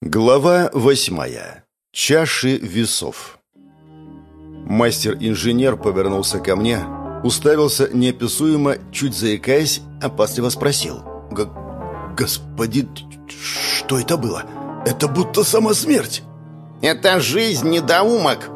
Глава восьмая. Чаши весов. Мастер-инженер повернулся ко мне, уставился неописуемо, чуть заикаясь, опасливо спросил. «Господин, что это было? Это будто сама смерть!» «Это жизнь, недоумок!»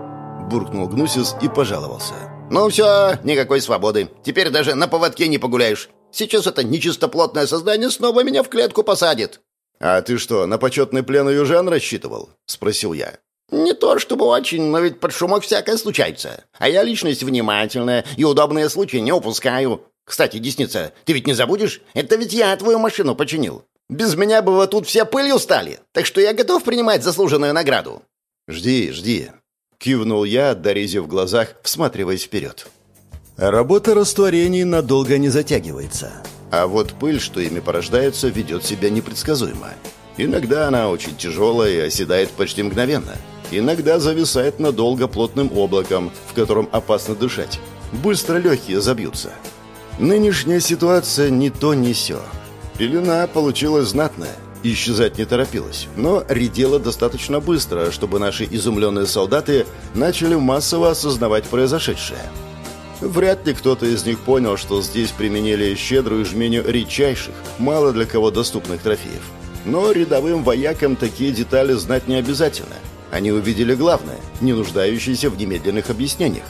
Буркнул Гнусис и пожаловался. «Ну все, никакой свободы. Теперь даже на поводке не погуляешь. Сейчас это нечистоплотное создание снова меня в клетку посадит». «А ты что, на почетный плен южан рассчитывал?» — спросил я. «Не то чтобы очень, но ведь под шумок всякое случается. А я личность внимательная и удобные случаи не упускаю. Кстати, Десница, ты ведь не забудешь? Это ведь я твою машину починил. Без меня бы вы тут все пылью стали, так что я готов принимать заслуженную награду». «Жди, жди», — кивнул я, дорезив в глазах, всматриваясь вперед. Работа растворений надолго не затягивается. А вот пыль, что ими порождается, ведет себя непредсказуемо. Иногда она очень тяжелая и оседает почти мгновенно. Иногда зависает надолго плотным облаком, в котором опасно дышать. Быстро легкие забьются. Нынешняя ситуация не то не сё. Пелена получилась знатная, исчезать не торопилась, но редела достаточно быстро, чтобы наши изумленные солдаты начали массово осознавать произошедшее. Вряд ли кто-то из них понял, что здесь применили щедрую жменю редчайших, мало для кого доступных трофеев. Но рядовым воякам такие детали знать не обязательно. Они увидели главное, не нуждающееся в немедленных объяснениях.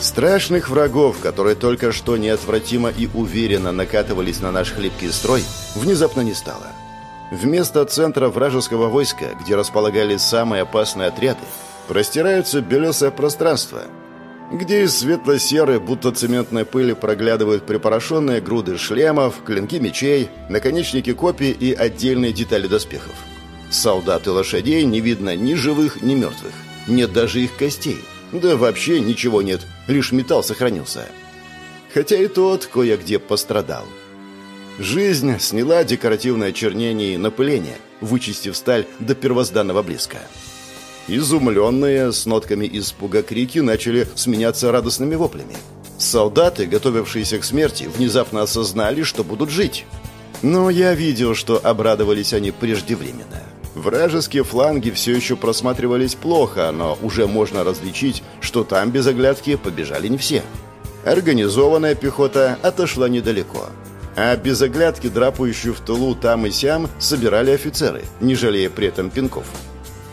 Страшных врагов, которые только что неотвратимо и уверенно накатывались на наш хлипкий строй, внезапно не стало. Вместо центра вражеского войска, где располагались самые опасные отряды, простираются белесое пространство – где из светло-серой, будто цементной пыли проглядывают припорошенные груды шлемов, клинки мечей, наконечники копий и отдельные детали доспехов. Солдат и лошадей не видно ни живых, ни мертвых. Нет даже их костей. Да вообще ничего нет, лишь металл сохранился. Хотя и тот кое-где пострадал. Жизнь сняла декоративное чернение и напыление, вычистив сталь до первозданного блеска. Изумленные, с нотками испуга крики начали сменяться радостными воплями. Солдаты, готовившиеся к смерти, внезапно осознали, что будут жить. Но я видел, что обрадовались они преждевременно. Вражеские фланги все еще просматривались плохо, но уже можно различить, что там без оглядки побежали не все. Организованная пехота отошла недалеко. А без оглядки драпающую в тылу там и сям собирали офицеры, не жалея при этом пинков.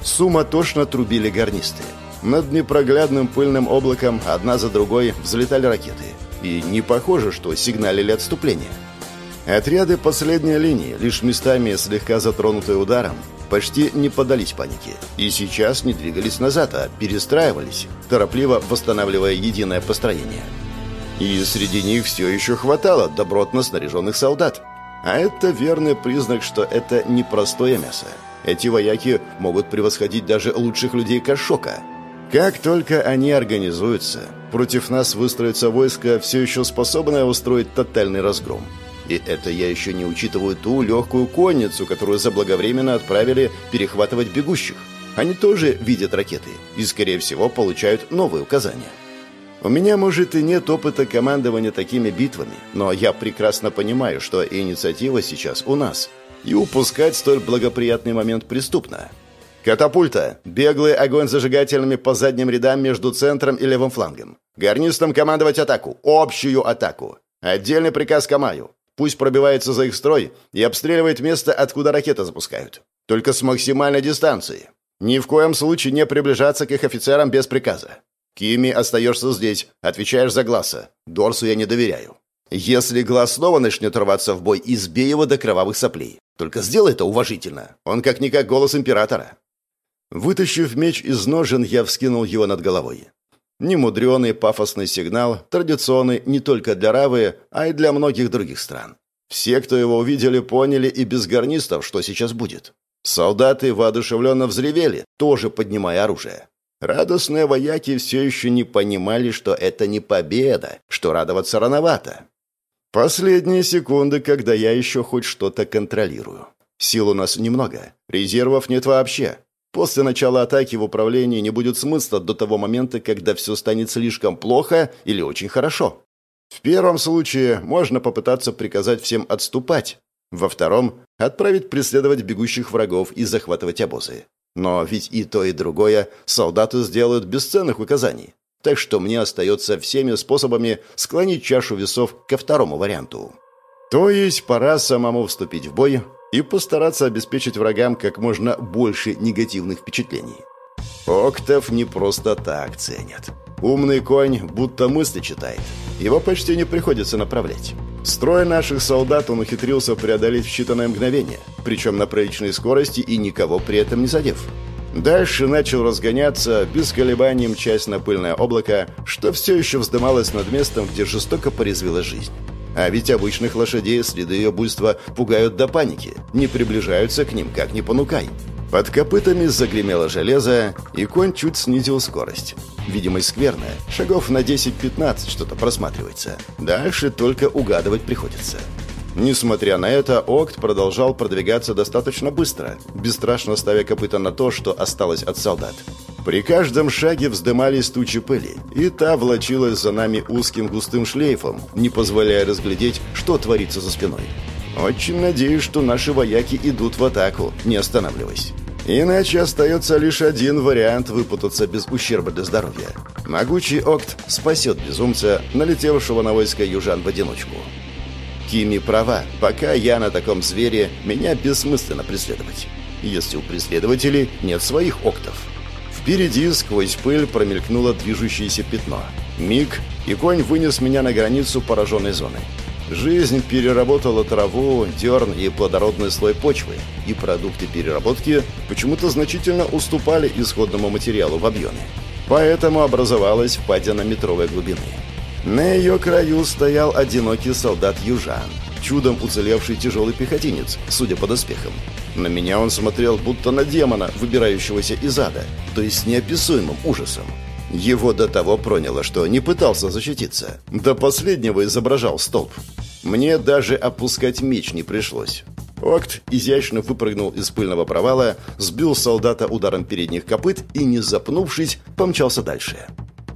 Суматошно трубили гарнисты. Над непроглядным пыльным облаком одна за другой взлетали ракеты. И не похоже, что сигналили отступление. Отряды последней линии, лишь местами слегка затронутые ударом, почти не поддались панике. И сейчас не двигались назад, а перестраивались, торопливо восстанавливая единое построение. И среди них все еще хватало добротно снаряженных солдат. А это верный признак, что это не простое мясо. Эти вояки могут превосходить даже лучших людей Кашока. Как только они организуются, против нас выстроится войско, все еще способное устроить тотальный разгром. И это я еще не учитываю ту легкую конницу, которую заблаговременно отправили перехватывать бегущих. Они тоже видят ракеты и, скорее всего, получают новые указания. У меня, может, и нет опыта командования такими битвами, но я прекрасно понимаю, что инициатива сейчас у нас – и упускать столь благоприятный момент преступно. Катапульта. Беглый огонь зажигательными по задним рядам между центром и левым флангом. Гарнистам командовать атаку. Общую атаку. Отдельный приказ Камаю. Пусть пробивается за их строй и обстреливает место, откуда ракеты запускают. Только с максимальной дистанции. Ни в коем случае не приближаться к их офицерам без приказа. Кими, остаешься здесь. Отвечаешь за Гласса. Дорсу я не доверяю. Если Глаз снова начнет рваться в бой, избей его до кровавых соплей. Только сделай это уважительно. Он как-никак голос императора». Вытащив меч из ножен, я вскинул его над головой. Немудренный пафосный сигнал, традиционный не только для Равы, а и для многих других стран. Все, кто его увидели, поняли и без гарнистов, что сейчас будет. Солдаты воодушевленно взревели, тоже поднимая оружие. Радостные вояки все еще не понимали, что это не победа, что радоваться рановато. Последние секунды, когда я еще хоть что-то контролирую. Сил у нас немного, резервов нет вообще. После начала атаки в управлении не будет смысла до того момента, когда все станет слишком плохо или очень хорошо. В первом случае можно попытаться приказать всем отступать. Во втором отправить преследовать бегущих врагов и захватывать обозы. Но ведь и то, и другое солдаты сделают без ценных указаний. Так что мне остается всеми способами склонить чашу весов ко второму варианту. То есть пора самому вступить в бой и постараться обеспечить врагам как можно больше негативных впечатлений. Октов не просто так ценят. Умный конь будто мысли читает. Его почти не приходится направлять. Строй наших солдат он ухитрился преодолеть в считанное мгновение, причем на приличной скорости и никого при этом не задев. Дальше начал разгоняться, без колебаний мчась на пыльное облако, что все еще вздымалось над местом, где жестоко порезвила жизнь. А ведь обычных лошадей следы ее буйства пугают до паники, не приближаются к ним, как ни понукай. Под копытами загремело железо, и конь чуть снизил скорость. Видимость скверная, шагов на 10-15 что-то просматривается. Дальше только угадывать приходится. Несмотря на это, Окт продолжал продвигаться достаточно быстро, бесстрашно ставя копыта на то, что осталось от солдат. При каждом шаге вздымались тучи пыли, и та влачилась за нами узким густым шлейфом, не позволяя разглядеть, что творится за спиной. Очень надеюсь, что наши вояки идут в атаку, не останавливаясь. Иначе остается лишь один вариант выпутаться без ущерба для здоровья. Могучий Окт спасет безумца, налетевшего на войско южан в одиночку. Кими права. Пока я на таком звере, меня бессмысленно преследовать. Если у преследователей нет своих октов. Впереди сквозь пыль промелькнуло движущееся пятно. Миг, и конь вынес меня на границу пораженной зоны. Жизнь переработала траву, дерн и плодородный слой почвы, и продукты переработки почему-то значительно уступали исходному материалу в объеме. Поэтому образовалась впадина метровой глубины. На ее краю стоял одинокий солдат-южан, чудом уцелевший тяжелый пехотинец, судя по доспехам. На меня он смотрел будто на демона, выбирающегося из ада, то есть с неописуемым ужасом. Его до того проняло, что не пытался защититься. До последнего изображал столб. Мне даже опускать меч не пришлось. Окт изящно выпрыгнул из пыльного провала, сбил солдата ударом передних копыт и, не запнувшись, помчался дальше.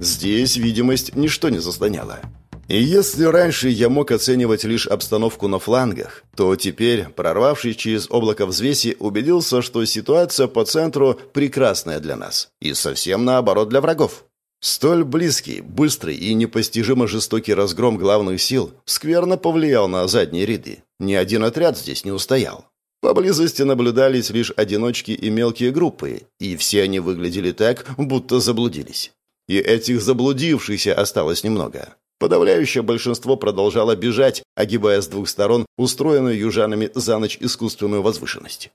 Здесь видимость ничто не заслоняла. И если раньше я мог оценивать лишь обстановку на флангах, то теперь, прорвавшись через облако взвеси, убедился, что ситуация по центру прекрасная для нас. И совсем наоборот для врагов. Столь близкий, быстрый и непостижимо жестокий разгром главных сил скверно повлиял на задние ряды. Ни один отряд здесь не устоял. Поблизости наблюдались лишь одиночки и мелкие группы, и все они выглядели так, будто заблудились. И этих заблудившихся осталось немного. Подавляющее большинство продолжало бежать, огибая с двух сторон устроенную южанами за ночь искусственную возвышенность.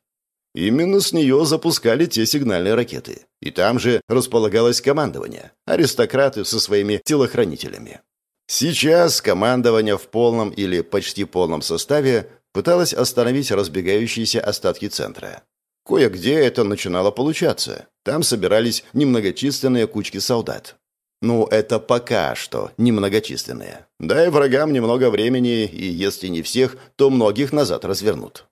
Именно с нее запускали те сигнальные ракеты. И там же располагалось командование. Аристократы со своими телохранителями. Сейчас командование в полном или почти полном составе пыталось остановить разбегающиеся остатки центра. Кое-где это начинало получаться. Там собирались немногочисленные кучки солдат. Ну, это пока что немногочисленные. Дай врагам немного времени, и если не всех, то многих назад развернут.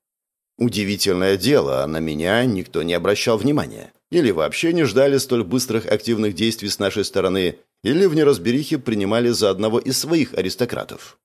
Удивительное дело, на меня никто не обращал внимания. Или вообще не ждали столь быстрых активных действий с нашей стороны, или в неразберихе принимали за одного из своих аристократов.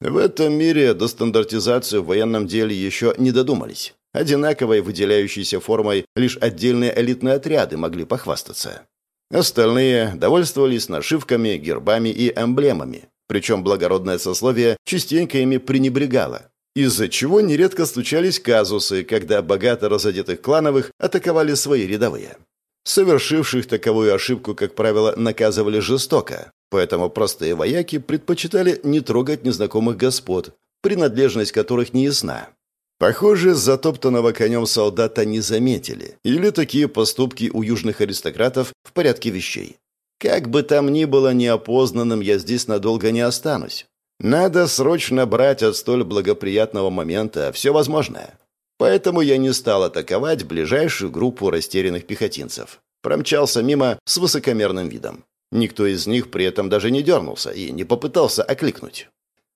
В этом мире до стандартизации в военном деле еще не додумались. Одинаковой выделяющейся формой лишь отдельные элитные отряды могли похвастаться. Остальные довольствовались нашивками, гербами и эмблемами, причем благородное сословие частенько ими пренебрегало, из-за чего нередко случались казусы, когда богато разодетых клановых атаковали свои рядовые. Совершивших таковую ошибку, как правило, наказывали жестоко, поэтому простые вояки предпочитали не трогать незнакомых господ, принадлежность которых не ясна. Похоже, затоптанного конем солдата не заметили, или такие поступки у южных аристократов в порядке вещей. Как бы там ни было неопознанным, я здесь надолго не останусь. Надо срочно брать от столь благоприятного момента все возможное. Поэтому я не стал атаковать ближайшую группу растерянных пехотинцев. Промчался мимо с высокомерным видом. Никто из них при этом даже не дернулся и не попытался окликнуть.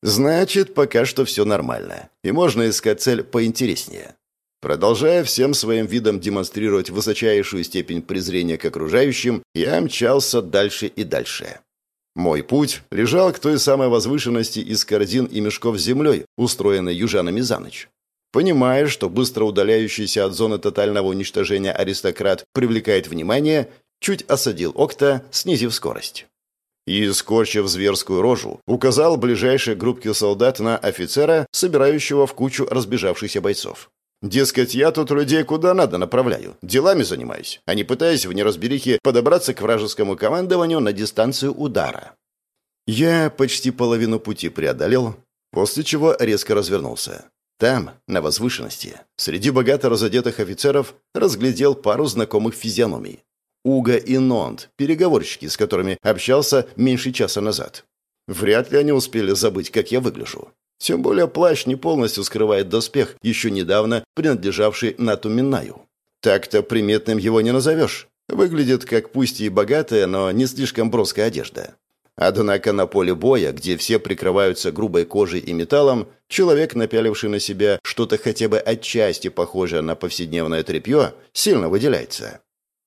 Значит, пока что все нормально, и можно искать цель поинтереснее. Продолжая всем своим видом демонстрировать высочайшую степень презрения к окружающим, я мчался дальше и дальше. Мой путь лежал к той самой возвышенности из корзин и мешков с землей, устроенной южанами за ночь. Понимая, что быстро удаляющийся от зоны тотального уничтожения аристократ привлекает внимание, чуть осадил Окта, снизив скорость. И, скорчив зверскую рожу, указал ближайшей группке солдат на офицера, собирающего в кучу разбежавшихся бойцов. Дескать, я тут людей куда надо направляю, делами занимаюсь, а не пытаясь в неразберихе подобраться к вражескому командованию на дистанцию удара. Я почти половину пути преодолел, после чего резко развернулся. Там, на возвышенности, среди богато разодетых офицеров, разглядел пару знакомых физиономий. Уга и Нонд, переговорщики, с которыми общался меньше часа назад. Вряд ли они успели забыть, как я выгляжу. Тем более плащ не полностью скрывает доспех, еще недавно принадлежавший Нату Миннаю. Так-то приметным его не назовешь. Выглядит как пусть и богатая, но не слишком броская одежда. Однако на поле боя, где все прикрываются грубой кожей и металлом, человек, напяливший на себя что-то хотя бы отчасти похожее на повседневное тряпье, сильно выделяется.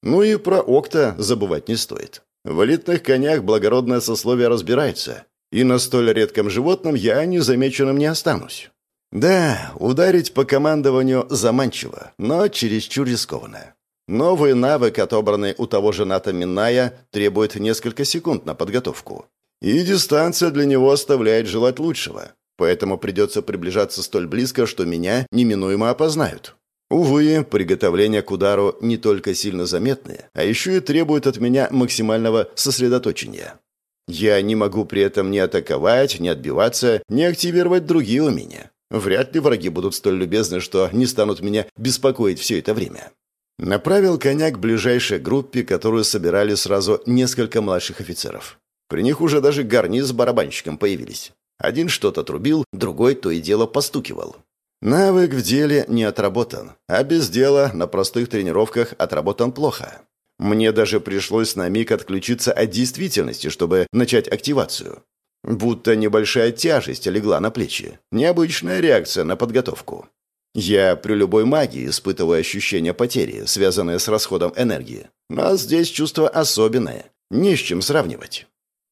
Ну и про Окта забывать не стоит. В элитных конях благородное сословие разбирается, и на столь редком животном я незамеченным не останусь. Да, ударить по командованию заманчиво, но чересчур рискованно. Новый навык, отобранный у того же Ната Миная, требует несколько секунд на подготовку. И дистанция для него оставляет желать лучшего. Поэтому придется приближаться столь близко, что меня неминуемо опознают. Увы, приготовления к удару не только сильно заметны, а еще и требуют от меня максимального сосредоточения. Я не могу при этом ни атаковать, ни отбиваться, ни активировать другие умения. Вряд ли враги будут столь любезны, что не станут меня беспокоить все это время. Направил коня к ближайшей группе, которую собирали сразу несколько младших офицеров. При них уже даже гарниз с барабанщиком появились. Один что-то трубил, другой то и дело постукивал. Навык в деле не отработан, а без дела на простых тренировках отработан плохо. Мне даже пришлось на миг отключиться от действительности, чтобы начать активацию. Будто небольшая тяжесть легла на плечи. Необычная реакция на подготовку. Я при любой магии испытываю ощущение потери, связанное с расходом энергии. Но здесь чувство особенное, не с чем сравнивать.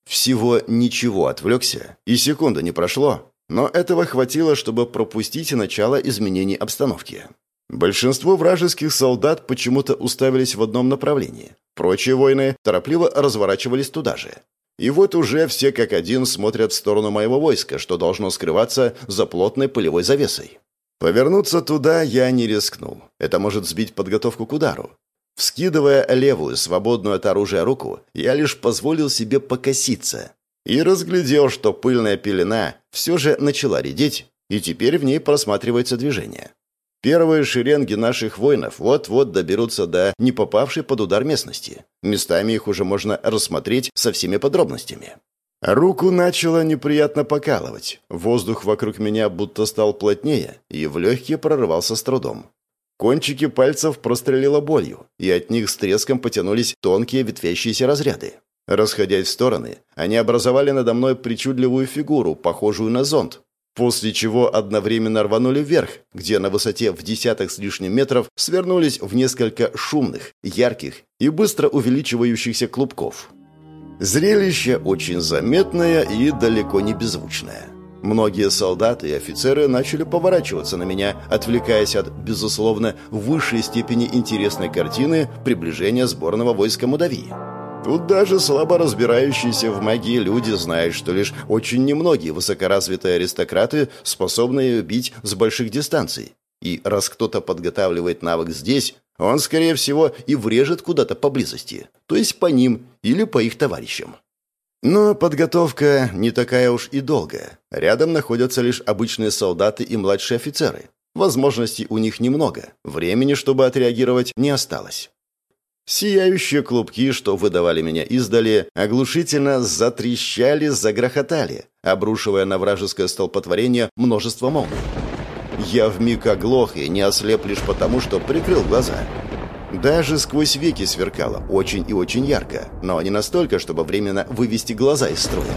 Всего ничего отвлекся, и секунда не прошло, но этого хватило, чтобы пропустить начало изменений обстановки. Большинство вражеских солдат почему-то уставились в одном направлении. Прочие воины торопливо разворачивались туда же. И вот уже все как один смотрят в сторону моего войска, что должно скрываться за плотной пылевой завесой. Повернуться туда я не рискнул. Это может сбить подготовку к удару. Вскидывая левую, свободную от оружия руку, я лишь позволил себе покоситься. И разглядел, что пыльная пелена все же начала редеть, и теперь в ней просматривается движение. Первые шеренги наших воинов вот-вот доберутся до не попавшей под удар местности. Местами их уже можно рассмотреть со всеми подробностями. Руку начало неприятно покалывать. Воздух вокруг меня будто стал плотнее и в легкие прорывался с трудом. Кончики пальцев прострелило болью, и от них с треском потянулись тонкие ветвящиеся разряды. Расходясь в стороны, они образовали надо мной причудливую фигуру, похожую на зонт, после чего одновременно рванули вверх, где на высоте в десяток с лишним метров свернулись в несколько шумных, ярких и быстро увеличивающихся клубков. Зрелище очень заметное и далеко не беззвучное. Многие солдаты и офицеры начали поворачиваться на меня, отвлекаясь от, безусловно, высшей степени интересной картины приближения сборного войска Мудавии. Тут даже слабо разбирающиеся в магии люди знают, что лишь очень немногие высокоразвитые аристократы способны ее бить с больших дистанций. И раз кто-то подготавливает навык здесь, он, скорее всего, и врежет куда-то поблизости, то есть по ним или по их товарищам. Но подготовка не такая уж и долгая. Рядом находятся лишь обычные солдаты и младшие офицеры. Возможностей у них немного, времени, чтобы отреагировать, не осталось. Сияющие клубки, что выдавали меня издали, оглушительно затрещали, загрохотали, обрушивая на вражеское столпотворение множество молний. Я вмиг оглох и не ослеп лишь потому, что прикрыл глаза. Даже сквозь веки сверкало очень и очень ярко, но не настолько, чтобы временно вывести глаза из строя.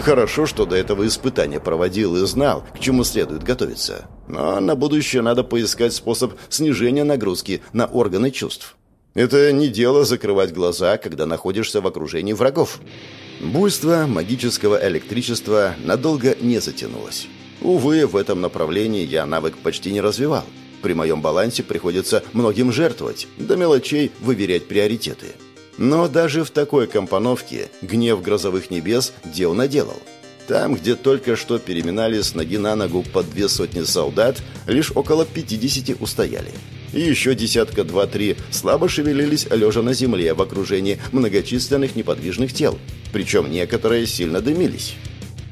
Хорошо, что до этого испытания проводил и знал, к чему следует готовиться. Но на будущее надо поискать способ снижения нагрузки на органы чувств. Это не дело закрывать глаза, когда находишься в окружении врагов. Буйство магического электричества надолго не затянулось. Увы, в этом направлении я навык почти не развивал. При моем балансе приходится многим жертвовать, до мелочей выверять приоритеты. Но даже в такой компоновке гнев грозовых небес дел наделал. Там, где только что переминали с ноги на ногу по две сотни солдат, лишь около 50 устояли. И еще десятка два-три слабо шевелились лежа на земле в окружении многочисленных неподвижных тел, причем некоторые сильно дымились.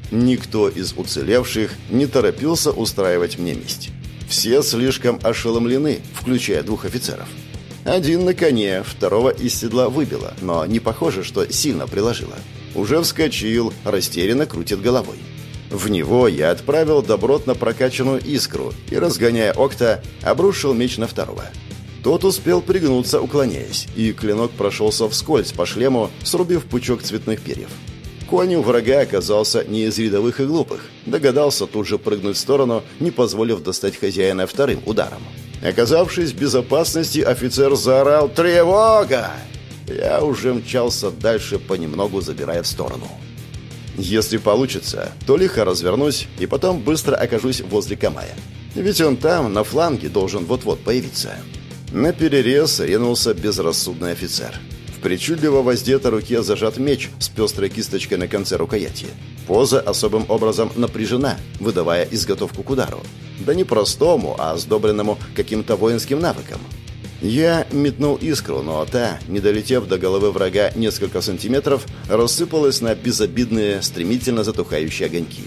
Никто из уцелевших не торопился устраивать мне месть. Все слишком ошеломлены, включая двух офицеров. Один на коне, второго из седла выбило, но не похоже, что сильно приложило. Уже вскочил, растерянно крутит головой. В него я отправил добротно прокачанную искру и, разгоняя окта, обрушил меч на второго. Тот успел пригнуться, уклоняясь, и клинок прошелся вскользь по шлему, срубив пучок цветных перьев. Конь у врага оказался не из рядовых и глупых. Догадался тут же прыгнуть в сторону, не позволив достать хозяина вторым ударом. Оказавшись в безопасности, офицер заорал «Тревога!». Я уже мчался дальше, понемногу забирая в сторону. Если получится, то лихо развернусь и потом быстро окажусь возле Камая. Ведь он там, на фланге, должен вот-вот появиться. На перерез ринулся безрассудный офицер. В причудливо воздетой руке зажат меч с пестрой кисточкой на конце рукояти. Поза особым образом напряжена, выдавая изготовку к удару. Да не простому, а сдобренному каким-то воинским навыком. Я метнул искру, но та, не долетев до головы врага несколько сантиметров, рассыпалась на безобидные, стремительно затухающие огоньки.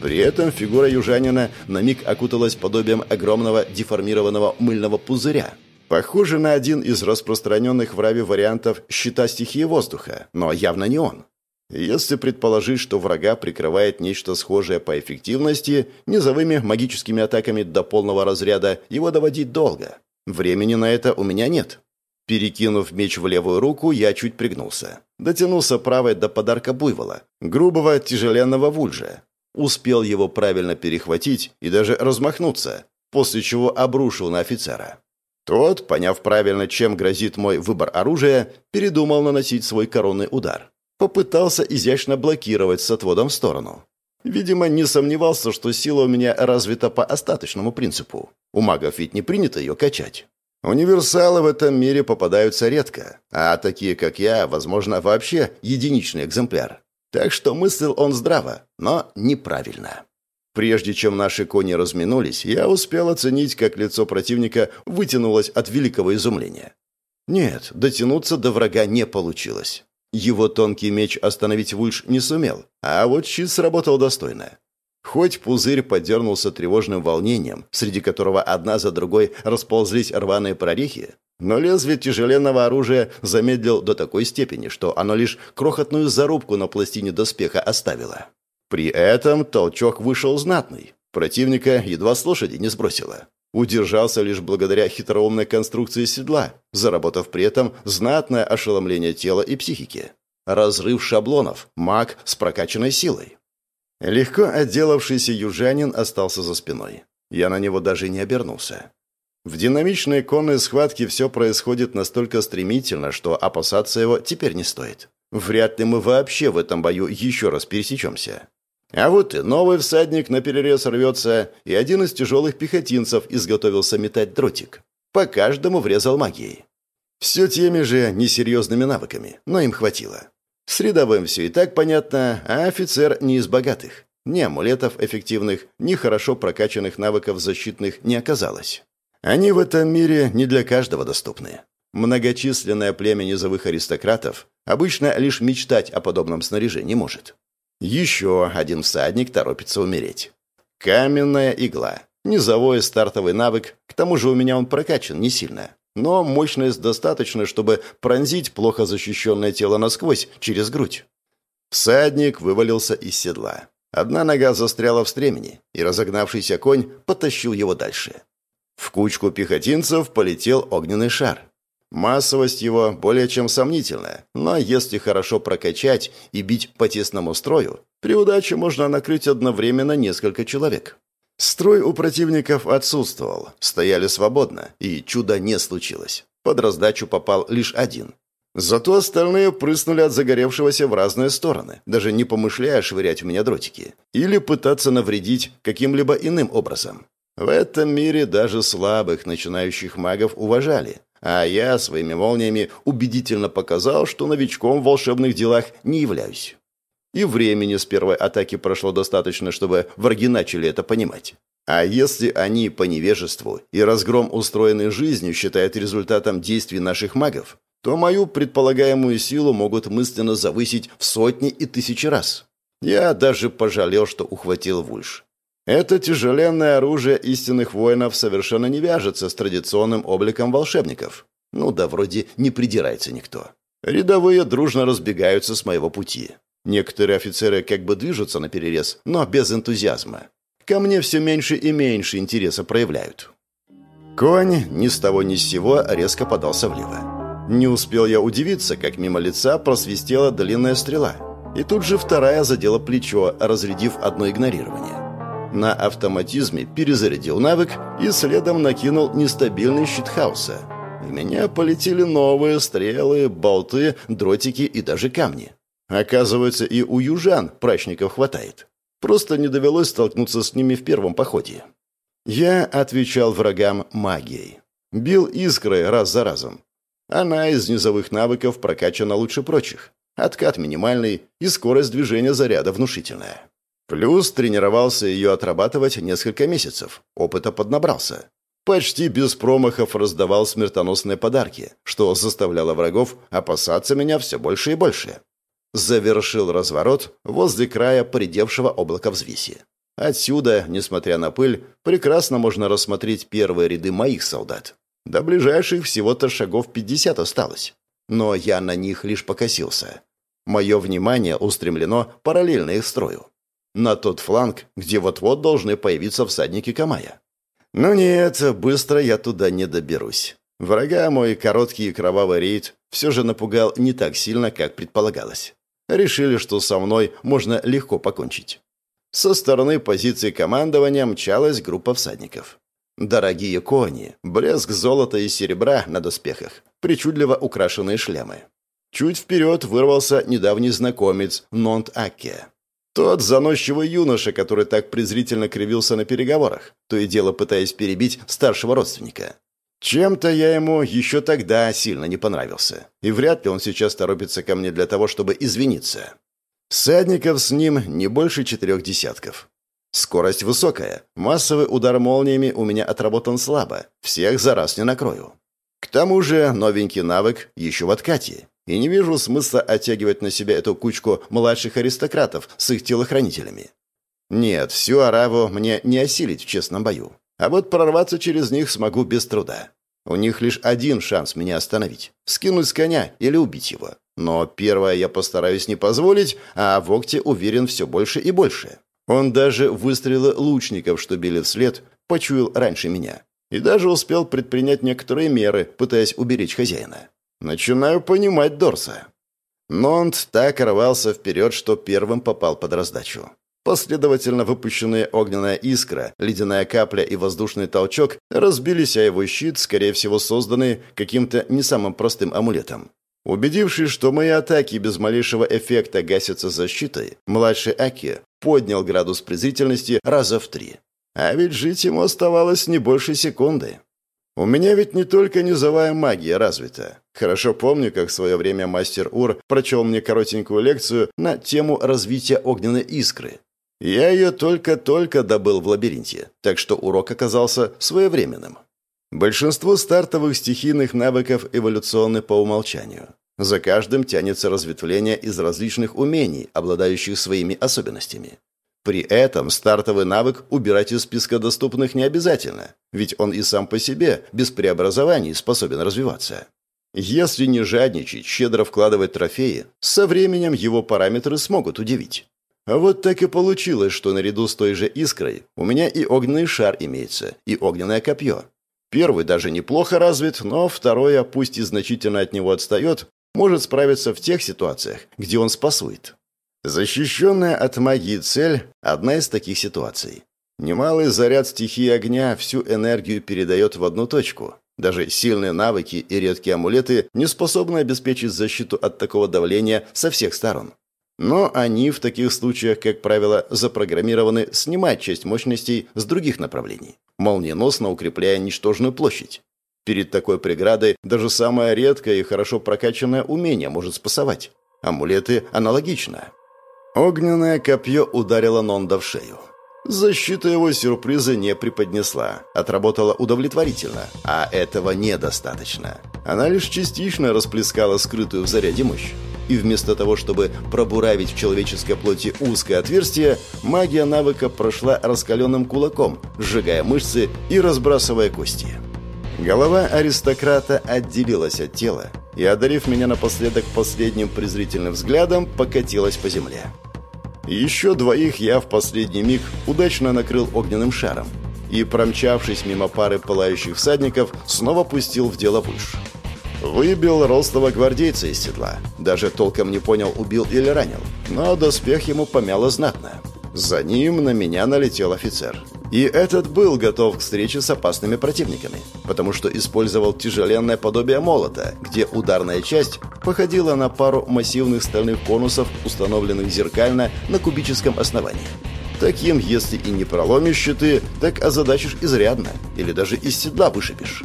При этом фигура южанина на миг окуталась подобием огромного деформированного мыльного пузыря – Похоже на один из распространенных в Раве вариантов щита стихии воздуха, но явно не он. Если предположить, что врага прикрывает нечто схожее по эффективности, низовыми магическими атаками до полного разряда его доводить долго. Времени на это у меня нет. Перекинув меч в левую руку, я чуть пригнулся. Дотянулся правой до подарка буйвола, грубого тяжеленного вульжа. Успел его правильно перехватить и даже размахнуться, после чего обрушил на офицера. Тот, поняв правильно, чем грозит мой выбор оружия, передумал наносить свой коронный удар. Попытался изящно блокировать с отводом в сторону. Видимо, не сомневался, что сила у меня развита по остаточному принципу. У магов ведь не принято ее качать. Универсалы в этом мире попадаются редко, а такие, как я, возможно, вообще единичный экземпляр. Так что мыслил он здраво, но неправильно. Прежде чем наши кони разминулись, я успел оценить, как лицо противника вытянулось от великого изумления. Нет, дотянуться до врага не получилось. Его тонкий меч остановить Вульш не сумел, а вот щит сработал достойно. Хоть пузырь подернулся тревожным волнением, среди которого одна за другой расползлись рваные прорехи, но лезвие тяжеленного оружия замедлил до такой степени, что оно лишь крохотную зарубку на пластине доспеха оставило. При этом толчок вышел знатный. Противника едва с лошади не сбросило. Удержался лишь благодаря хитроумной конструкции седла, заработав при этом знатное ошеломление тела и психики. Разрыв шаблонов, маг с прокачанной силой. Легко отделавшийся южанин остался за спиной. Я на него даже не обернулся. В динамичной конной схватке все происходит настолько стремительно, что опасаться его теперь не стоит. Вряд ли мы вообще в этом бою еще раз пересечемся. А вот и новый всадник на перерез рвется, и один из тяжелых пехотинцев изготовился метать дротик. По каждому врезал магией. Все теми же несерьезными навыками, но им хватило. С рядовым все и так понятно, а офицер не из богатых. Ни амулетов эффективных, ни хорошо прокачанных навыков защитных не оказалось. Они в этом мире не для каждого доступны. Многочисленное племя низовых аристократов обычно лишь мечтать о подобном снаряжении может. Еще один всадник торопится умереть. Каменная игла. Низовой стартовый навык, к тому же у меня он прокачан не сильно. Но мощность достаточно, чтобы пронзить плохо защищенное тело насквозь, через грудь. Всадник вывалился из седла. Одна нога застряла в стремени, и разогнавшийся конь потащил его дальше. В кучку пехотинцев полетел огненный шар. Массовость его более чем сомнительная, но если хорошо прокачать и бить по тесному строю, при удаче можно накрыть одновременно несколько человек. Строй у противников отсутствовал, стояли свободно, и чуда не случилось. Под раздачу попал лишь один. Зато остальные прыснули от загоревшегося в разные стороны, даже не помышляя швырять в меня дротики. Или пытаться навредить каким-либо иным образом. В этом мире даже слабых начинающих магов уважали, а я своими молниями убедительно показал, что новичком в волшебных делах не являюсь. И времени с первой атаки прошло достаточно, чтобы враги начали это понимать. А если они по невежеству и разгром устроенной жизнью считают результатом действий наших магов, то мою предполагаемую силу могут мысленно завысить в сотни и тысячи раз. Я даже пожалел, что ухватил вульш. Это тяжеленное оружие истинных воинов совершенно не вяжется с традиционным обликом волшебников. Ну да, вроде не придирается никто. Рядовые дружно разбегаются с моего пути. Некоторые офицеры как бы движутся на перерез, но без энтузиазма. Ко мне все меньше и меньше интереса проявляют. Конь ни с того ни с сего резко подался влево. Не успел я удивиться, как мимо лица просвистела длинная стрела. И тут же вторая задела плечо, разрядив одно игнорирование. На автоматизме перезарядил навык и следом накинул нестабильный щит хаоса. В меня полетели новые стрелы, болты, дротики и даже камни. Оказывается, и у южан прачников хватает. Просто не довелось столкнуться с ними в первом походе. Я отвечал врагам магией. Бил искры раз за разом. Она из низовых навыков прокачана лучше прочих. Откат минимальный и скорость движения заряда внушительная. Плюс тренировался ее отрабатывать несколько месяцев. Опыта поднабрался. Почти без промахов раздавал смертоносные подарки, что заставляло врагов опасаться меня все больше и больше. Завершил разворот возле края поредевшего облака взвеси. Отсюда, несмотря на пыль, прекрасно можно рассмотреть первые ряды моих солдат. До ближайших всего-то шагов пятьдесят осталось. Но я на них лишь покосился. Мое внимание устремлено параллельно их строю. На тот фланг, где вот-вот должны появиться всадники Камая. Но нет, быстро я туда не доберусь. Врага мой короткий и кровавый рейд все же напугал не так сильно, как предполагалось. Решили, что со мной можно легко покончить. Со стороны позиции командования мчалась группа всадников. Дорогие кони, блеск золота и серебра на доспехах, причудливо украшенные шлемы. Чуть вперед вырвался недавний знакомец Нонт Акке. Тот заносчивый юноша, который так презрительно кривился на переговорах, то и дело пытаясь перебить старшего родственника. Чем-то я ему еще тогда сильно не понравился, и вряд ли он сейчас торопится ко мне для того, чтобы извиниться. Садников с ним не больше четырех десятков. Скорость высокая. Массовый удар молниями у меня отработан слабо. Всех за раз не накрою. К тому же новенький навык еще в откате. И не вижу смысла оттягивать на себя эту кучку младших аристократов с их телохранителями. Нет, всю араву мне не осилить в честном бою. А вот прорваться через них смогу без труда. У них лишь один шанс меня остановить. Скинуть с коня или убить его. Но первое я постараюсь не позволить, а в Окте уверен все больше и больше. Он даже выстрелы лучников, что били вслед, почуял раньше меня. И даже успел предпринять некоторые меры, пытаясь уберечь хозяина. Начинаю понимать Дорса. Нонт так рвался вперед, что первым попал под раздачу. Последовательно выпущенные огненная искра, ледяная капля и воздушный толчок разбились о его щит, скорее всего созданный каким-то не самым простым амулетом. Убедившись, что мои атаки без малейшего эффекта гасятся защитой, младший Аки поднял градус презрительности раза в три. А ведь жить ему оставалось не больше секунды. У меня ведь не только низовая магия развита. Хорошо помню, как в свое время мастер Ур прочел мне коротенькую лекцию на тему развития огненной искры. Я ее только-только добыл в лабиринте, так что урок оказался своевременным. Большинство стартовых стихийных навыков эволюционны по умолчанию. За каждым тянется разветвление из различных умений, обладающих своими особенностями. При этом стартовый навык убирать из списка доступных не обязательно, ведь он и сам по себе, без преобразований, способен развиваться. Если не жадничать, щедро вкладывать трофеи, со временем его параметры смогут удивить. А вот так и получилось, что наряду с той же искрой у меня и огненный шар имеется, и огненное копье. Первый даже неплохо развит, но второе, пусть и значительно от него отстает, может справиться в тех ситуациях, где он спасует. Защищенная от магии цель – одна из таких ситуаций. Немалый заряд стихии огня всю энергию передает в одну точку. Даже сильные навыки и редкие амулеты не способны обеспечить защиту от такого давления со всех сторон. Но они в таких случаях, как правило, запрограммированы снимать часть мощностей с других направлений, молниеносно укрепляя ничтожную площадь. Перед такой преградой даже самое редкое и хорошо прокачанное умение может спасовать. Амулеты аналогично. Огненное копье ударило Нонда в шею. Защита его сюрприза не преподнесла, отработала удовлетворительно, а этого недостаточно. Она лишь частично расплескала скрытую в заряде мощь. И вместо того, чтобы пробуравить в человеческой плоти узкое отверстие, магия навыка прошла раскаленным кулаком, сжигая мышцы и разбрасывая кости. Голова аристократа отделилась от тела и, одарив меня напоследок последним презрительным взглядом, покатилась по земле. Еще двоих я в последний миг удачно накрыл огненным шаром и, промчавшись мимо пары пылающих всадников, снова пустил в дело вульш. Выбил рослого гвардейца из седла. Даже толком не понял, убил или ранил. Но доспех ему помяло знатно. За ним на меня налетел офицер. И этот был готов к встрече с опасными противниками, потому что использовал тяжеленное подобие молота, где ударная часть походила на пару массивных стальных конусов, установленных зеркально на кубическом основании. Таким, если и не проломишь щиты, так озадачишь изрядно, или даже из седла вышибешь.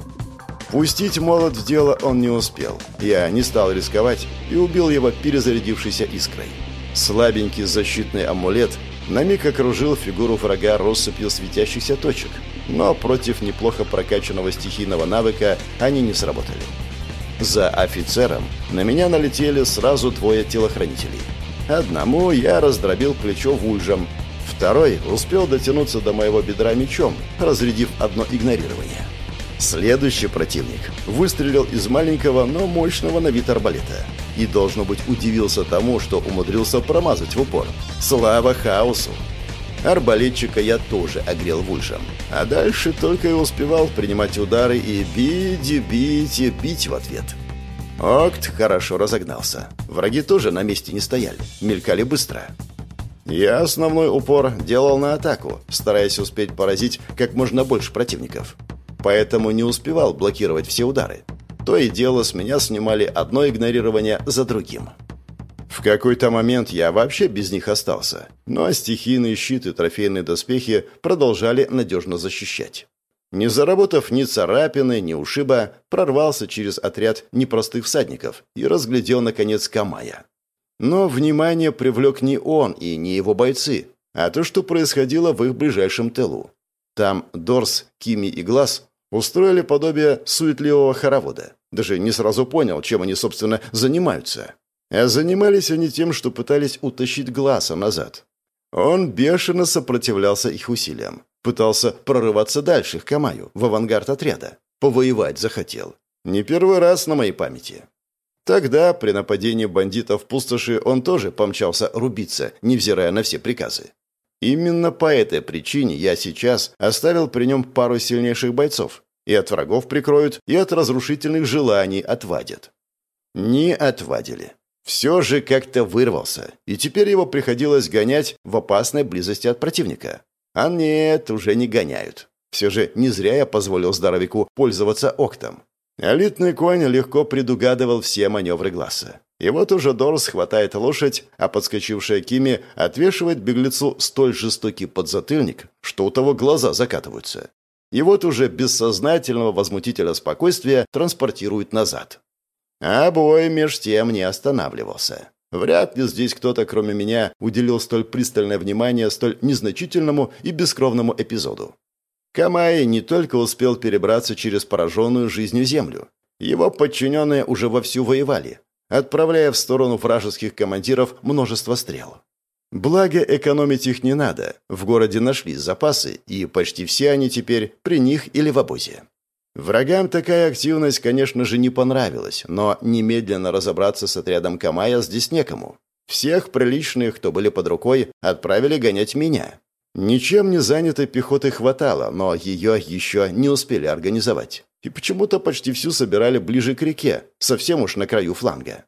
Пустить молот в дело он не успел. Я не стал рисковать и убил его перезарядившейся искрой. Слабенький защитный амулет на миг окружил фигуру врага россыпью светящихся точек, но против неплохо прокачанного стихийного навыка они не сработали. За офицером на меня налетели сразу двое телохранителей. Одному я раздробил плечо вульжем, второй успел дотянуться до моего бедра мечом, разрядив одно игнорирование. Следующий противник выстрелил из маленького, но мощного на вид арбалета. И, должно быть, удивился тому, что умудрился промазать в упор. Слава хаосу! Арбалетчика я тоже огрел вульшем. А дальше только и успевал принимать удары и бить, и бить, и бить в ответ. Окт хорошо разогнался. Враги тоже на месте не стояли, мелькали быстро. Я основной упор делал на атаку, стараясь успеть поразить как можно больше противников поэтому не успевал блокировать все удары. То и дело с меня снимали одно игнорирование за другим. В какой-то момент я вообще без них остался, но стихийные щиты трофейные доспехи продолжали надежно защищать. Не заработав ни царапины, ни ушиба, прорвался через отряд непростых всадников и разглядел, наконец, Камая. Но внимание привлек не он и не его бойцы, а то, что происходило в их ближайшем тылу. Там Дорс, Кими и Глаз Устроили подобие суетливого хоровода. Даже не сразу понял, чем они, собственно, занимаются. А занимались они тем, что пытались утащить глаза назад. Он бешено сопротивлялся их усилиям. Пытался прорываться дальше, к Камаю, в авангард отряда. Повоевать захотел. Не первый раз на моей памяти. Тогда, при нападении бандитов пустоши, он тоже помчался рубиться, невзирая на все приказы. Именно по этой причине я сейчас оставил при нем пару сильнейших бойцов. И от врагов прикроют, и от разрушительных желаний отвадят. Не отвадили. Все же как-то вырвался, и теперь его приходилось гонять в опасной близости от противника. А нет, уже не гоняют. Все же не зря я позволил здоровяку пользоваться октом. Элитный конь легко предугадывал все маневры глаза. И вот уже Дорс хватает лошадь, а подскочившая Кими отвешивает беглецу столь жестокий подзатыльник, что у того глаза закатываются. И вот уже бессознательного возмутителя спокойствия транспортируют назад. А бой меж тем не останавливался. Вряд ли здесь кто-то, кроме меня, уделил столь пристальное внимание столь незначительному и бескровному эпизоду. Камай не только успел перебраться через пораженную жизнью землю. Его подчиненные уже вовсю воевали, отправляя в сторону вражеских командиров множество стрел. Благо, экономить их не надо. В городе нашлись запасы, и почти все они теперь при них или в обозе. Врагам такая активность, конечно же, не понравилась, но немедленно разобраться с отрядом Камая здесь некому. Всех приличных, кто были под рукой, отправили гонять меня. Ничем не занятой пехоты хватало, но ее еще не успели организовать и почему-то почти всю собирали ближе к реке, совсем уж на краю фланга.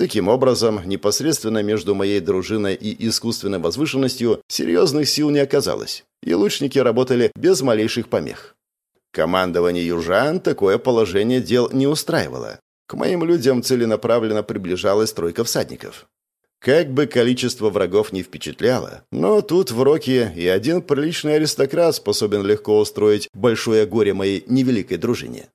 Таким образом, непосредственно между моей дружиной и искусственной возвышенностью серьезных сил не оказалось, и лучники работали без малейших помех. Командование южан такое положение дел не устраивало. К моим людям целенаправленно приближалась тройка всадников. Как бы количество врагов не впечатляло, но тут в Роке и один приличный аристократ способен легко устроить большое горе моей невеликой дружине.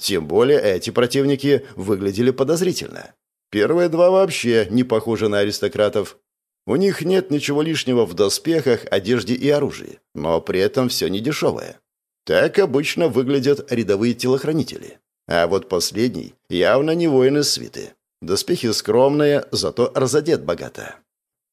Тем более эти противники выглядели подозрительно. Первые два вообще не похожи на аристократов. У них нет ничего лишнего в доспехах, одежде и оружии, но при этом все недешевое. Так обычно выглядят рядовые телохранители. А вот последний явно не воины свиты. Доспехи скромные, зато разодет богато.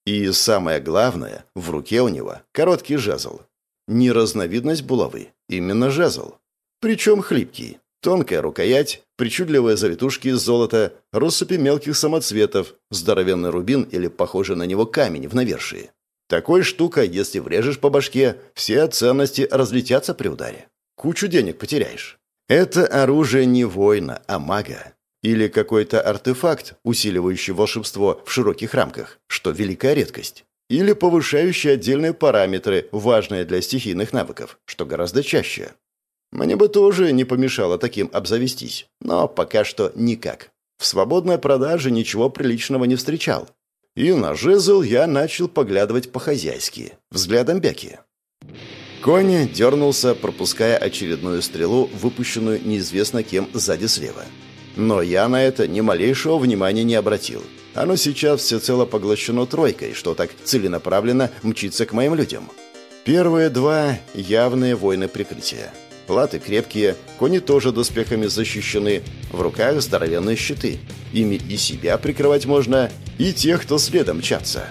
И самое главное, в руке у него короткий жезл. Не разновидность булавы, именно жезл. Причем хлипкий. Тонкая рукоять, причудливые завитушки из золота, россыпи мелких самоцветов, здоровенный рубин или похожий на него камень в навершии. Такой штука, если врежешь по башке, все ценности разлетятся при ударе. Кучу денег потеряешь. Это оружие не воина, а мага. Или какой-то артефакт, усиливающий волшебство в широких рамках, что великая редкость. Или повышающий отдельные параметры, важные для стихийных навыков, что гораздо чаще. Мне бы тоже не помешало таким обзавестись, но пока что никак. В свободной продаже ничего приличного не встречал. И на жезл я начал поглядывать по-хозяйски, взглядом бяки. Конь дернулся, пропуская очередную стрелу, выпущенную неизвестно кем сзади слева. Но я на это ни малейшего внимания не обратил. Оно сейчас всецело поглощено тройкой, что так целенаправленно мчится к моим людям. Первые два – явные войны прикрытия. Латы крепкие, кони тоже доспехами защищены, в руках здоровенные щиты. Ими и себя прикрывать можно, и тех, кто следом мчатся.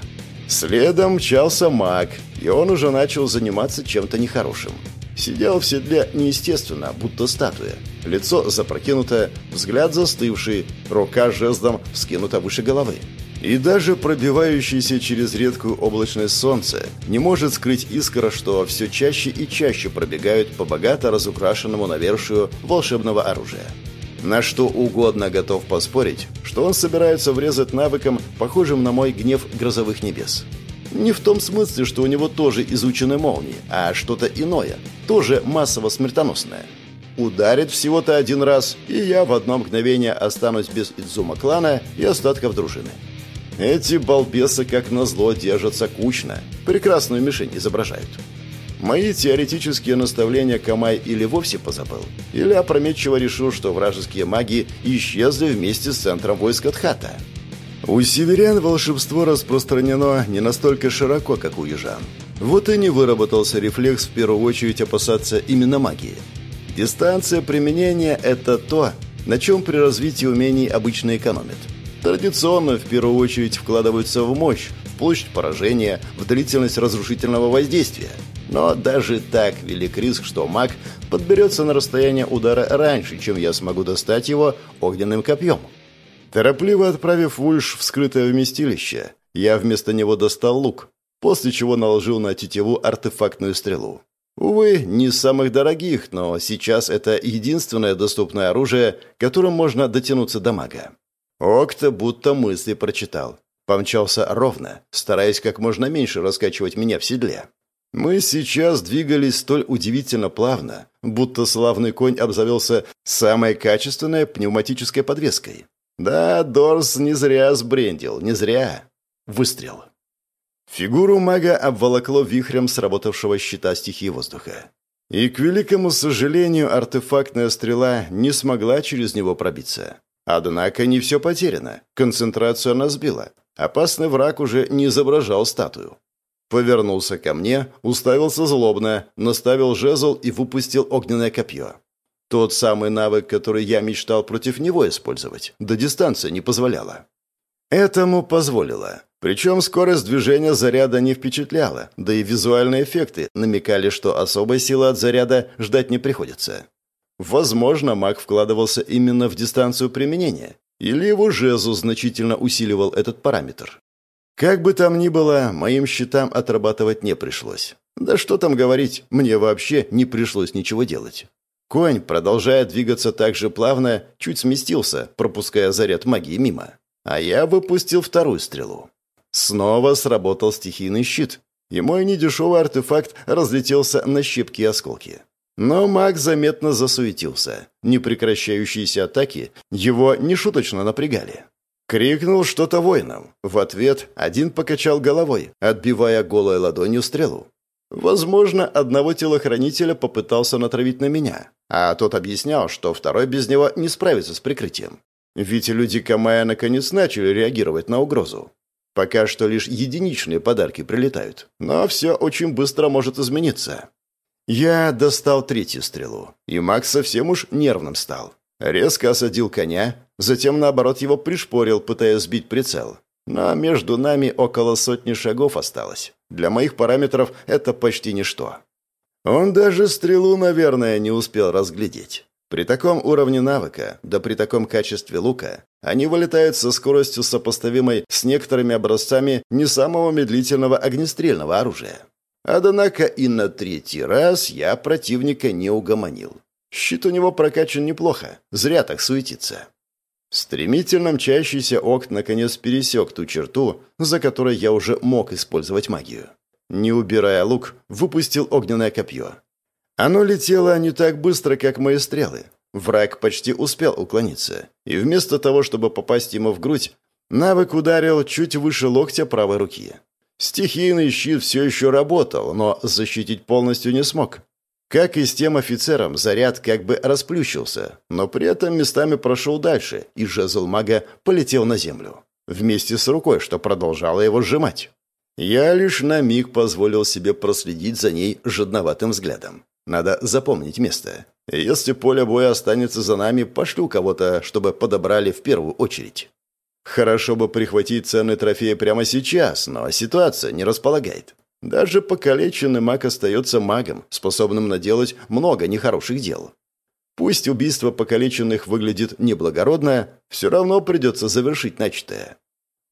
Следом мчался маг, и он уже начал заниматься чем-то нехорошим. Сидел в седле неестественно, будто статуя. Лицо запрокинуто, взгляд застывший, рука жезлом вскинута выше головы. И даже пробивающееся через редкую облачность солнце не может скрыть искра, что все чаще и чаще пробегают по богато разукрашенному навершию волшебного оружия. На что угодно готов поспорить, что он собирается врезать навыком, похожим на мой гнев грозовых небес. Не в том смысле, что у него тоже изучены молнии, а что-то иное, тоже массово смертоносное. Ударит всего-то один раз, и я в одно мгновение останусь без Идзума клана и остатков дружины. Эти балбесы, как назло, держатся кучно, прекрасную мишень изображают. Мои теоретические наставления Камай или вовсе позабыл, или опрометчиво решил, что вражеские маги исчезли вместе с центром войск Тхата. У северян волшебство распространено не настолько широко, как у южан. Вот и не выработался рефлекс в первую очередь опасаться именно магии. Дистанция применения – это то, на чем при развитии умений обычно экономят. Традиционно в первую очередь вкладываются в мощь, в площадь поражения, в длительность разрушительного воздействия. Но даже так велик риск, что маг подберется на расстояние удара раньше, чем я смогу достать его огненным копьем. Торопливо отправив Вульш в скрытое вместилище, я вместо него достал лук, после чего наложил на тетиву артефактную стрелу. Увы, не из самых дорогих, но сейчас это единственное доступное оружие, которым можно дотянуться до мага. Окта будто мысли прочитал. Помчался ровно, стараясь как можно меньше раскачивать меня в седле. Мы сейчас двигались столь удивительно плавно, будто славный конь обзавелся самой качественной пневматической подвеской. Да, Дорс не зря сбрендил, не зря. Выстрел. Фигуру мага обволокло вихрем сработавшего щита стихии воздуха. И, к великому сожалению, артефактная стрела не смогла через него пробиться. Однако не все потеряно. Концентрацию она сбила. Опасный враг уже не изображал статую. Повернулся ко мне, уставился злобно, наставил жезл и выпустил огненное копье. Тот самый навык, который я мечтал против него использовать, до дистанции не позволяла. Этому позволило. Причем скорость движения заряда не впечатляла, да и визуальные эффекты намекали, что особой силы от заряда ждать не приходится. Возможно, маг вкладывался именно в дистанцию применения, или его жезл значительно усиливал этот параметр. Как бы там ни было, моим щитам отрабатывать не пришлось. Да что там говорить, мне вообще не пришлось ничего делать. Конь, продолжая двигаться так же плавно, чуть сместился, пропуская заряд магии мимо. А я выпустил вторую стрелу. Снова сработал стихийный щит, и мой недешевый артефакт разлетелся на щепки и осколки. Но маг заметно засуетился. Непрекращающиеся атаки его нешуточно напрягали. Крикнул что-то воинам. В ответ один покачал головой, отбивая голой ладонью стрелу. Возможно, одного телохранителя попытался натравить на меня, а тот объяснял, что второй без него не справится с прикрытием. Ведь люди Камая наконец начали реагировать на угрозу. Пока что лишь единичные подарки прилетают, но все очень быстро может измениться. Я достал третью стрелу, и Макс совсем уж нервным стал. Резко осадил коня, затем, наоборот, его пришпорил, пытаясь сбить прицел. Но между нами около сотни шагов осталось. Для моих параметров это почти ничто. Он даже стрелу, наверное, не успел разглядеть. При таком уровне навыка, да при таком качестве лука, они вылетают со скоростью, сопоставимой с некоторыми образцами не самого медлительного огнестрельного оружия. Однако и на третий раз я противника не угомонил. Щит у него прокачан неплохо, зря так суетится. Стремительно мчащийся окт наконец пересек ту черту, за которой я уже мог использовать магию. Не убирая лук, выпустил огненное копье. Оно летело не так быстро, как мои стрелы. Враг почти успел уклониться, и вместо того, чтобы попасть ему в грудь, навык ударил чуть выше локтя правой руки. Стихийный щит все еще работал, но защитить полностью не смог. Как и с тем офицером, заряд как бы расплющился, но при этом местами прошел дальше, и жезл мага полетел на землю. Вместе с рукой, что продолжало его сжимать. Я лишь на миг позволил себе проследить за ней жадноватым взглядом. Надо запомнить место. Если поле боя останется за нами, пошлю кого-то, чтобы подобрали в первую очередь. Хорошо бы прихватить ценный трофей прямо сейчас, но ситуация не располагает. Даже покалеченный маг остается магом, способным наделать много нехороших дел. Пусть убийство покалеченных выглядит неблагородно, все равно придется завершить начатое.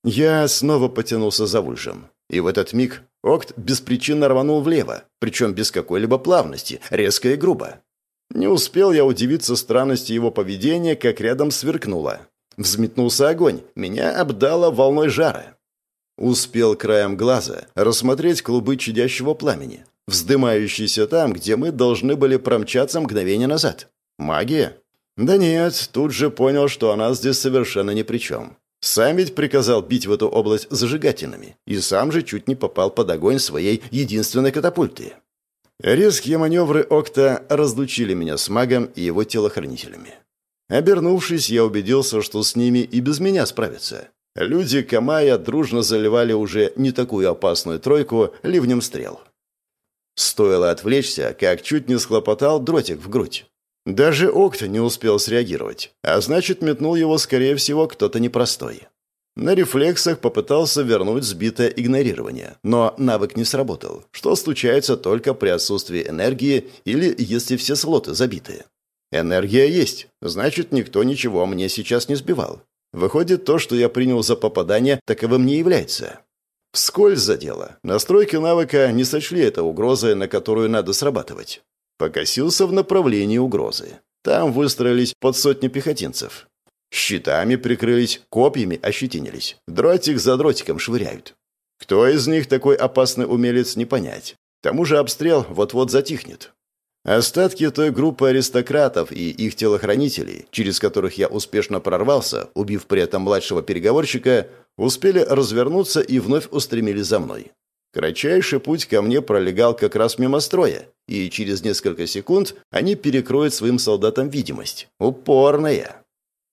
Я снова потянулся за вульжем. И в этот миг Окт беспричинно рванул влево, причем без какой-либо плавности, резко и грубо. Не успел я удивиться странности его поведения, как рядом сверкнуло. Взметнулся огонь, меня обдало волной жара. Успел краем глаза рассмотреть клубы чадящего пламени, вздымающиеся там, где мы должны были промчаться мгновение назад. Магия? Да нет, тут же понял, что она здесь совершенно ни при чем. Сам ведь приказал бить в эту область зажигательными, и сам же чуть не попал под огонь своей единственной катапульты. Резкие маневры Окта разлучили меня с магом и его телохранителями. Обернувшись, я убедился, что с ними и без меня справятся. Люди Камая дружно заливали уже не такую опасную тройку ливнем стрел. Стоило отвлечься, как чуть не схлопотал дротик в грудь. Даже Окт не успел среагировать, а значит, метнул его, скорее всего, кто-то непростой. На рефлексах попытался вернуть сбитое игнорирование, но навык не сработал, что случается только при отсутствии энергии или если все слоты забиты. Энергия есть, значит, никто ничего мне сейчас не сбивал. Выходит, то, что я принял за попадание, таковым не является. Вскользь задело. Настройки навыка не сочли это угрозой, на которую надо срабатывать. Покосился в направлении угрозы. Там выстроились под сотни пехотинцев. Щитами прикрылись, копьями ощетинились. Дротик за дротиком швыряют. Кто из них такой опасный умелец, не понять. К тому же обстрел вот-вот затихнет. Остатки той группы аристократов и их телохранителей, через которых я успешно прорвался, убив при этом младшего переговорщика, успели развернуться и вновь устремились за мной. Кратчайший путь ко мне пролегал как раз мимо строя, и через несколько секунд они перекроют своим солдатам видимость. Упорная.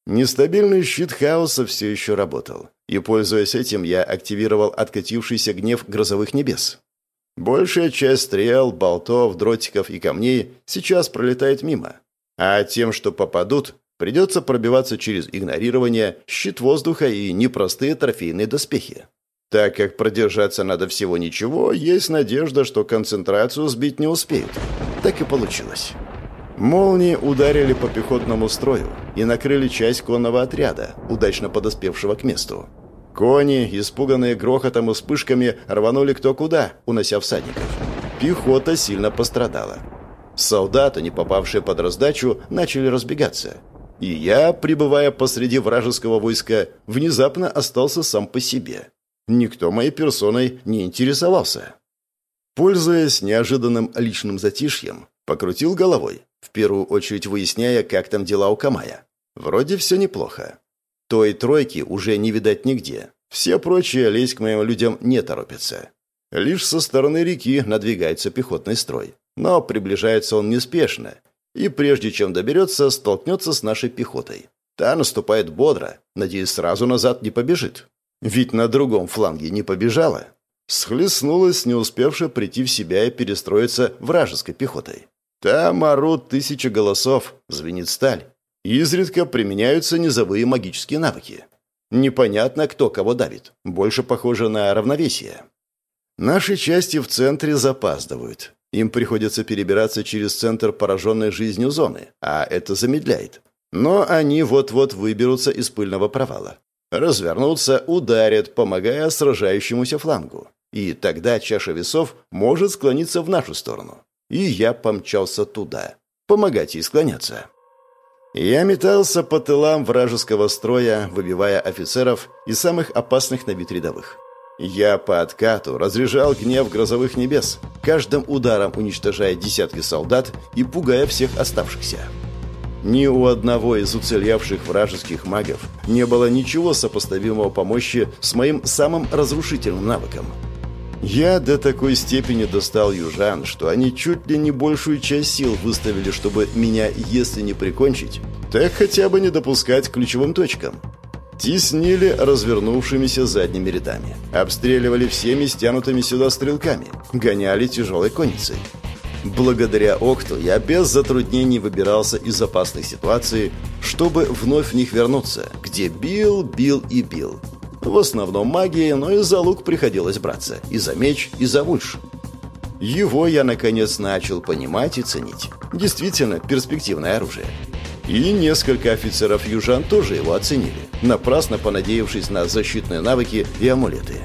Нестабильный щит хаоса все еще работал, и, пользуясь этим, я активировал откатившийся гнев грозовых небес. Большая часть стрел, болтов, дротиков и камней сейчас пролетает мимо. А тем, что попадут, придется пробиваться через игнорирование, щит воздуха и непростые трофейные доспехи. Так как продержаться надо всего ничего, есть надежда, что концентрацию сбить не успеют. Так и получилось. Молнии ударили по пехотному строю и накрыли часть конного отряда, удачно подоспевшего к месту. Кони, испуганные грохотом и вспышками, рванули кто куда, унося всадников. Пехота сильно пострадала. Солдаты, не попавшие под раздачу, начали разбегаться. И я, пребывая посреди вражеского войска, внезапно остался сам по себе. Никто моей персоной не интересовался. Пользуясь неожиданным личным затишьем, Покрутил головой, в первую очередь выясняя, как там дела у Камая. Вроде все неплохо. Той тройки уже не видать нигде. Все прочие лезть к моим людям не торопятся. Лишь со стороны реки надвигается пехотный строй. Но приближается он неспешно, и прежде чем доберется, столкнется с нашей пехотой. Та наступает бодро, надеюсь, сразу назад не побежит. Ведь на другом фланге не побежала. Схлестнулась, не успевшая прийти в себя и перестроиться вражеской пехотой. Там орут тысячи голосов, звенит сталь. Изредка применяются низовые магические навыки. Непонятно, кто кого давит. Больше похоже на равновесие. Наши части в центре запаздывают. Им приходится перебираться через центр пораженной жизнью зоны, а это замедляет. Но они вот-вот выберутся из пыльного провала. Развернутся, ударят, помогая сражающемуся флангу. И тогда чаша весов может склониться в нашу сторону. И я помчался туда. Помогать ей склоняться. Я метался по тылам вражеского строя, выбивая офицеров и самых опасных на вид рядовых. Я по откату разряжал гнев грозовых небес, каждым ударом уничтожая десятки солдат и пугая всех оставшихся. Ни у одного из уцелевших вражеских магов не было ничего сопоставимого по мощи с моим самым разрушительным навыком. Я до такой степени достал южан, что они чуть ли не большую часть сил выставили, чтобы меня, если не прикончить, так хотя бы не допускать к ключевым точкам. Теснили развернувшимися задними рядами. Обстреливали всеми стянутыми сюда стрелками. Гоняли тяжелой конницей. Благодаря Окту я без затруднений выбирался из опасных ситуаций, чтобы вновь в них вернуться, где бил, бил и бил. В основном магией, но и за лук приходилось браться. И за меч, и за вульш. Его я, наконец, начал понимать и ценить. Действительно, перспективное оружие. И несколько офицеров южан тоже его оценили, напрасно понадеявшись на защитные навыки и амулеты.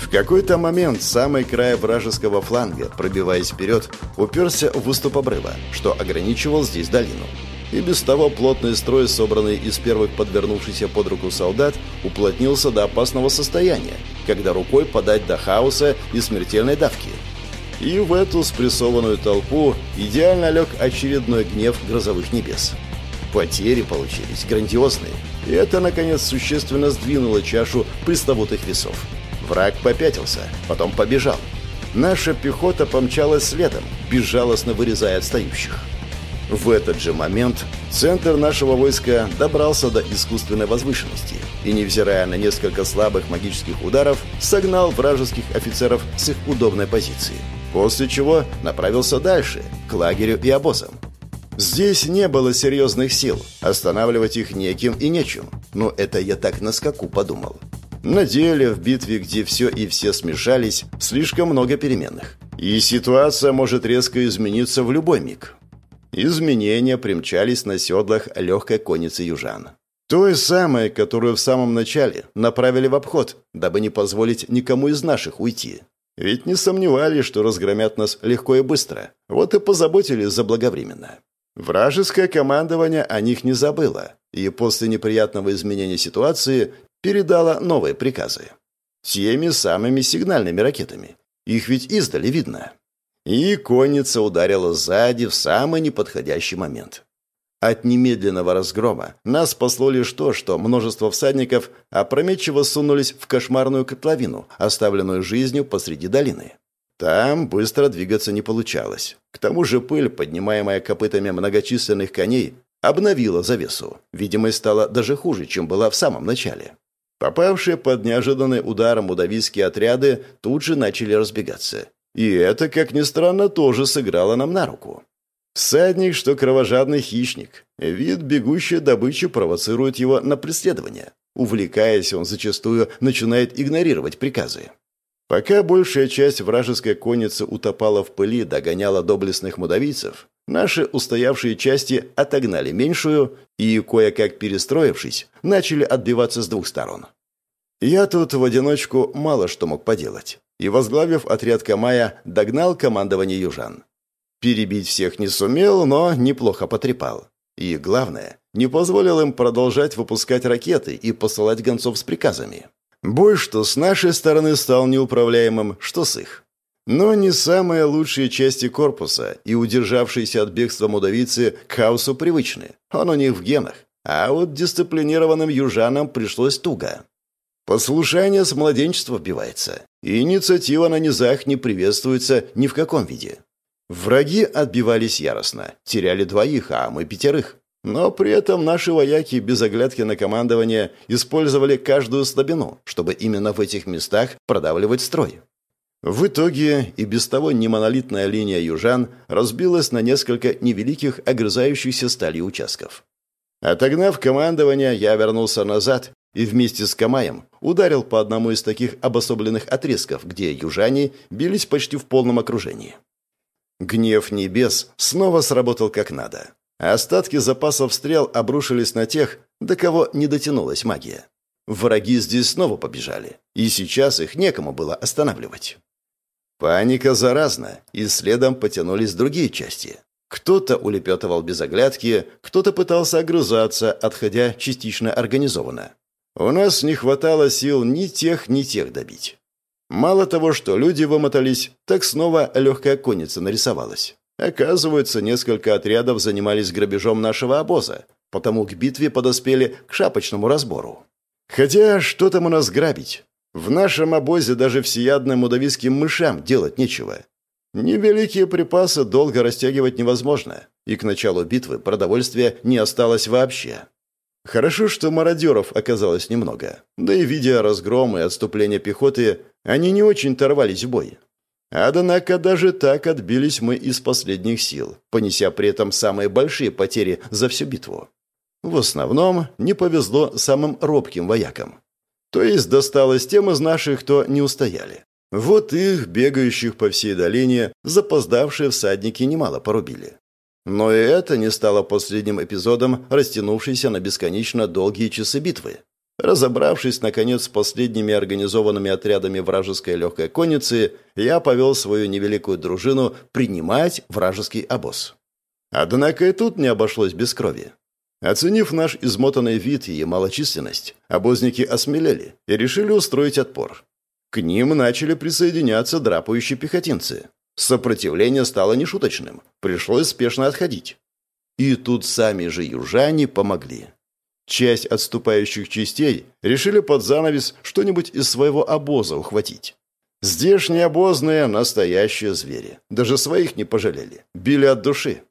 В какой-то момент самый край вражеского фланга, пробиваясь вперед, уперся в выступ обрыва, что ограничивал здесь долину. И без того плотный строй, собранный из первых подвернувшихся под руку солдат, уплотнился до опасного состояния, когда рукой подать до хаоса и смертельной давки. И в эту спрессованную толпу идеально лег очередной гнев грозовых небес. Потери получились грандиозные, и это, наконец, существенно сдвинуло чашу пресловутых весов. Враг попятился, потом побежал. Наша пехота помчалась следом, безжалостно вырезая отстающих. В этот же момент центр нашего войска добрался до искусственной возвышенности и, невзирая на несколько слабых магических ударов, согнал вражеских офицеров с их удобной позиции. После чего направился дальше, к лагерю и обозам. Здесь не было серьезных сил, останавливать их неким и нечем. Но это я так на скаку подумал. На деле, в битве, где все и все смешались, слишком много переменных. И ситуация может резко измениться в любой миг. Изменения примчались на седлах легкой конницы южан. Той самой, которую в самом начале направили в обход, дабы не позволить никому из наших уйти. Ведь не сомневались, что разгромят нас легко и быстро. Вот и позаботились заблаговременно. Вражеское командование о них не забыло, и после неприятного изменения ситуации передало новые приказы. Теми самыми сигнальными ракетами. Их ведь издали видно. И конница ударила сзади в самый неподходящий момент. От немедленного разгрома нас спасло лишь то, что множество всадников опрометчиво сунулись в кошмарную котловину, оставленную жизнью посреди долины. Там быстро двигаться не получалось. К тому же пыль, поднимаемая копытами многочисленных коней, обновила завесу. Видимость стала даже хуже, чем была в самом начале. Попавшие под неожиданный удар мудавийские отряды тут же начали разбегаться. И это, как ни странно, тоже сыграло нам на руку. Всадник, что кровожадный хищник. Вид бегущей добычи провоцирует его на преследование. Увлекаясь, он зачастую начинает игнорировать приказы. Пока большая часть вражеской конницы утопала в пыли, догоняла доблестных мудавийцев, наши устоявшие части отогнали меньшую и, кое-как перестроившись, начали отбиваться с двух сторон. Я тут в одиночку мало что мог поделать, и, возглавив отряд Камая, догнал командование южан. Перебить всех не сумел, но неплохо потрепал. И, главное, не позволил им продолжать выпускать ракеты и посылать гонцов с приказами. Бой что с нашей стороны стал неуправляемым, что с их. Но не самые лучшие части корпуса и удержавшиеся от бегства мудавицы к хаосу привычны. Он у них в генах. А вот дисциплинированным южанам пришлось туго. Послушание с младенчества вбивается. И инициатива на низах не приветствуется ни в каком виде. Враги отбивались яростно, теряли двоих, а мы пятерых. Но при этом наши вояки без оглядки на командование использовали каждую слабину, чтобы именно в этих местах продавливать строй. В итоге и без того немонолитная линия южан разбилась на несколько невеликих огрызающихся стали участков. Отогнав командование, я вернулся назад и вместе с Камаем ударил по одному из таких обособленных отрезков, где южане бились почти в полном окружении. Гнев небес снова сработал как надо. Остатки запасов стрел обрушились на тех, до кого не дотянулась магия. Враги здесь снова побежали, и сейчас их некому было останавливать. Паника заразна, и следом потянулись другие части. Кто-то улепетывал без оглядки, кто-то пытался огрызаться, отходя частично организованно. У нас не хватало сил ни тех, ни тех добить. Мало того, что люди вымотались, так снова легкая конница нарисовалась. Оказывается, несколько отрядов занимались грабежом нашего обоза, потому к битве подоспели к шапочному разбору. Хотя что там у нас грабить? В нашем обозе даже всеядным удависким мышам делать нечего. Невеликие припасы долго растягивать невозможно, и к началу битвы продовольствия не осталось вообще. Хорошо, что мародеров оказалось немного. Да и видя разгром и отступление пехоты, они не очень торвались в бой. Однако даже так отбились мы из последних сил, понеся при этом самые большие потери за всю битву. В основном не повезло самым робким воякам. То есть досталось тем из наших, кто не устояли. Вот их, бегающих по всей долине, запоздавшие всадники немало порубили. Но и это не стало последним эпизодом, растянувшейся на бесконечно долгие часы битвы. Разобравшись, наконец, с последними организованными отрядами вражеской легкой конницы, я повел свою невеликую дружину принимать вражеский обоз. Однако и тут не обошлось без крови. Оценив наш измотанный вид и малочисленность, обозники осмелели и решили устроить отпор. К ним начали присоединяться драпающие пехотинцы. Сопротивление стало нешуточным, пришлось спешно отходить. И тут сами же южане помогли. Часть отступающих частей решили под занавес что-нибудь из своего обоза ухватить. Здешние обозные – настоящие звери. Даже своих не пожалели. Били от души.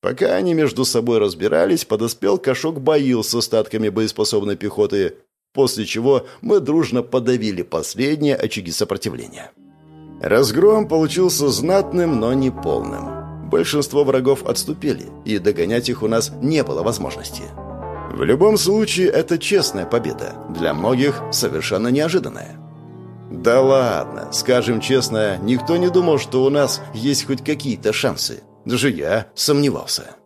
Пока они между собой разбирались, подоспел кошок Баил с остатками боеспособной пехоты, после чего мы дружно подавили последние очаги сопротивления. Разгром получился знатным, но не полным. Большинство врагов отступили, и догонять их у нас не было возможности. В любом случае, это честная победа. Для многих совершенно неожиданная. Да ладно, скажем честно, никто не думал, что у нас есть хоть какие-то шансы. Даже я сомневался.